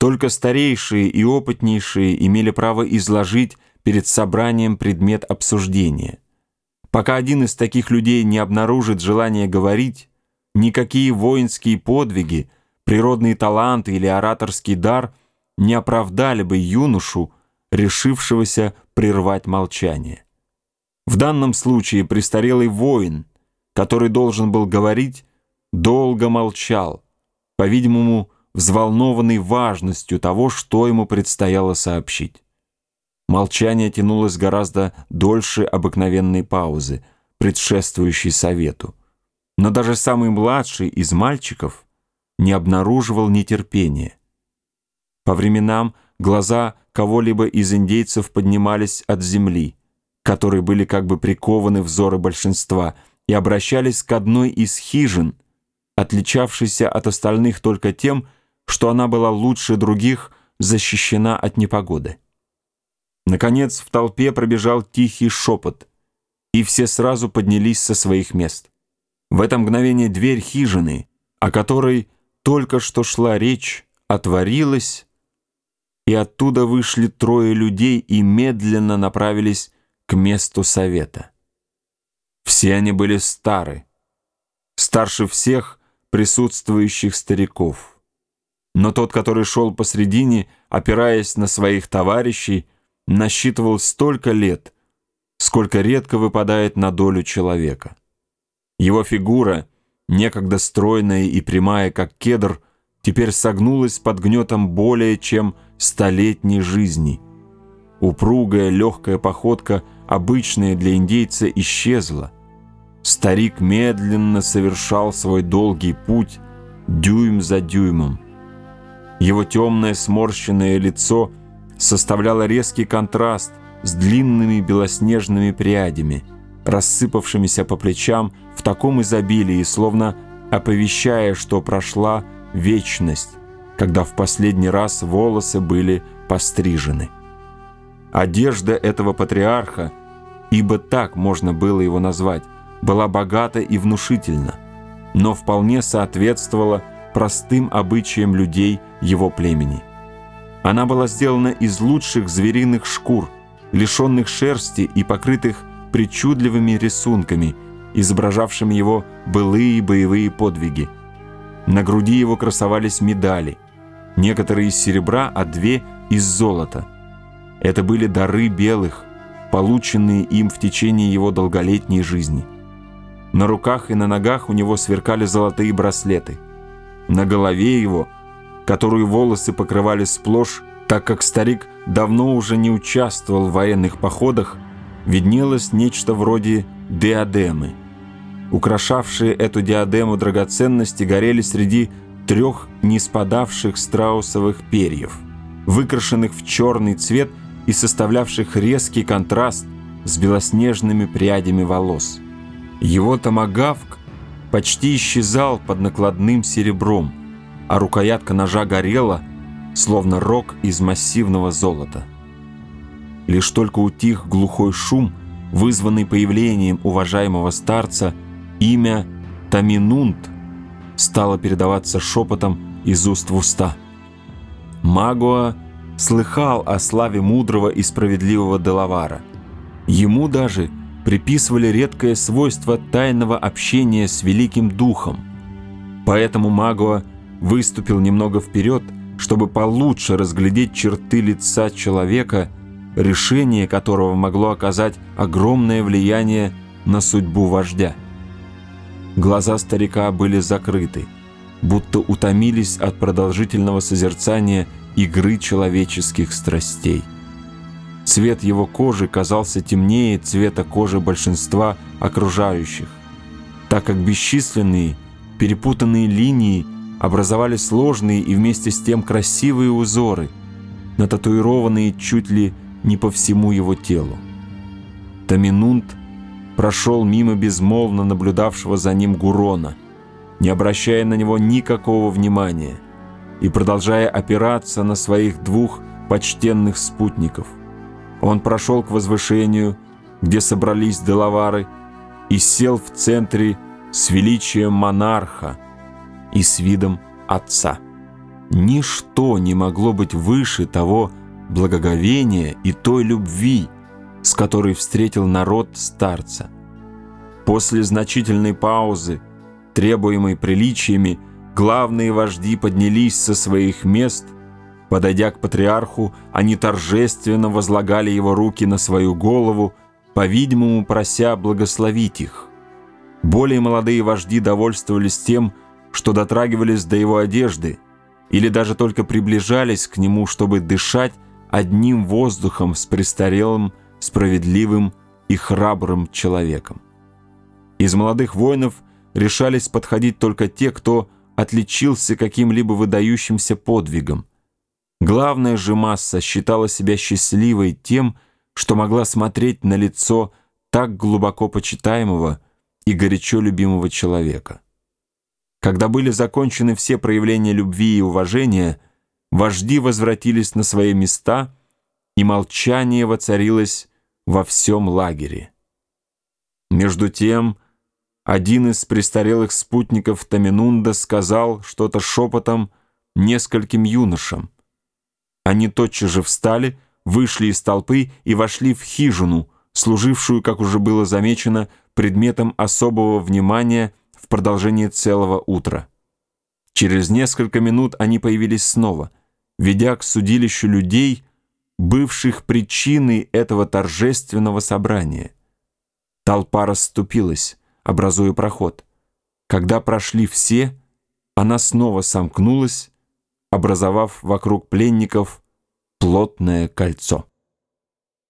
Только старейшие и опытнейшие имели право изложить перед собранием предмет обсуждения. Пока один из таких людей не обнаружит желание говорить, никакие воинские подвиги, природные таланты или ораторский дар не оправдали бы юношу, решившегося прервать молчание. В данном случае престарелый воин, который должен был говорить, долго молчал, по-видимому, взволнованный важностью того, что ему предстояло сообщить. Молчание тянулось гораздо дольше обыкновенной паузы, предшествующей совету. Но даже самый младший из мальчиков не обнаруживал нетерпения. По временам глаза кого-либо из индейцев поднимались от земли, которые были как бы прикованы взоры большинства, и обращались к одной из хижин, отличавшейся от остальных только тем, что она была лучше других защищена от непогоды. Наконец в толпе пробежал тихий шепот, и все сразу поднялись со своих мест. В это мгновение дверь хижины, о которой только что шла речь, отворилась, и оттуда вышли трое людей и медленно направились к месту совета. Все они были стары, старше всех присутствующих стариков. Но тот, который шел посредине, опираясь на своих товарищей, насчитывал столько лет, сколько редко выпадает на долю человека. Его фигура, некогда стройная и прямая, как кедр, теперь согнулась под гнетом более чем столетней жизни. Упругая легкая походка, обычная для индейца, исчезла. Старик медленно совершал свой долгий путь, дюйм за дюймом. Его темное сморщенное лицо – составляла резкий контраст с длинными белоснежными прядями, рассыпавшимися по плечам в таком изобилии, словно оповещая, что прошла вечность, когда в последний раз волосы были пострижены. Одежда этого патриарха, ибо так можно было его назвать, была богата и внушительна, но вполне соответствовала простым обычаям людей его племени – она была сделана из лучших звериных шкур, лишенных шерсти и покрытых причудливыми рисунками, изображавшими его былые боевые подвиги. На груди его красовались медали, некоторые из серебра, а две из золота. Это были дары белых, полученные им в течение его долголетней жизни. На руках и на ногах у него сверкали золотые браслеты. На голове его – которую волосы покрывали сплошь, так как старик давно уже не участвовал в военных походах, виднелось нечто вроде диадемы. Украшавшие эту диадему драгоценности горели среди трех неспадавших страусовых перьев, выкрашенных в черный цвет и составлявших резкий контраст с белоснежными прядями волос. Его томагавк почти исчезал под накладным серебром – а рукоятка ножа горела, словно рог из массивного золота. Лишь только утих глухой шум, вызванный появлением уважаемого старца, имя Таминунт стало передаваться шепотом из уст в уста. Магуа слыхал о славе мудрого и справедливого Делавара. Ему даже приписывали редкое свойство тайного общения с Великим Духом. Поэтому Магуа выступил немного вперед, чтобы получше разглядеть черты лица человека, решение которого могло оказать огромное влияние на судьбу вождя. Глаза старика были закрыты, будто утомились от продолжительного созерцания игры человеческих страстей. Цвет его кожи казался темнее цвета кожи большинства окружающих, так как бесчисленные перепутанные линии – образовали сложные и вместе с тем красивые узоры, нататуированные чуть ли не по всему его телу. Таминунт прошел мимо безмолвно наблюдавшего за ним Гурона, не обращая на него никакого внимания и продолжая опираться на своих двух почтенных спутников. Он прошел к возвышению, где собрались делавары, и сел в центре с величием монарха, и с видом отца. ничто не могло быть выше того благоговения и той любви, с которой встретил народ старца. После значительной паузы, требуемой приличиями, главные вожди поднялись со своих мест. Подойдя к патриарху, они торжественно возлагали его руки на свою голову, по-видимому, прося благословить их. Более молодые вожди довольствовались тем, что дотрагивались до его одежды или даже только приближались к нему, чтобы дышать одним воздухом с престарелым, справедливым и храбрым человеком. Из молодых воинов решались подходить только те, кто отличился каким-либо выдающимся подвигом. Главная же масса считала себя счастливой тем, что могла смотреть на лицо так глубоко почитаемого и горячо любимого человека. Когда были закончены все проявления любви и уважения, вожди возвратились на свои места, и молчание воцарилось во всем лагере. Между тем, один из престарелых спутников Таминунда сказал что-то шепотом нескольким юношам. Они тотчас же встали, вышли из толпы и вошли в хижину, служившую, как уже было замечено, предметом особого внимания в продолжении целого утра. Через несколько минут они появились снова, ведя к судилищу людей, бывших причиной этого торжественного собрания. Толпа расступилась, образуя проход. Когда прошли все, она снова сомкнулась, образовав вокруг пленников плотное кольцо.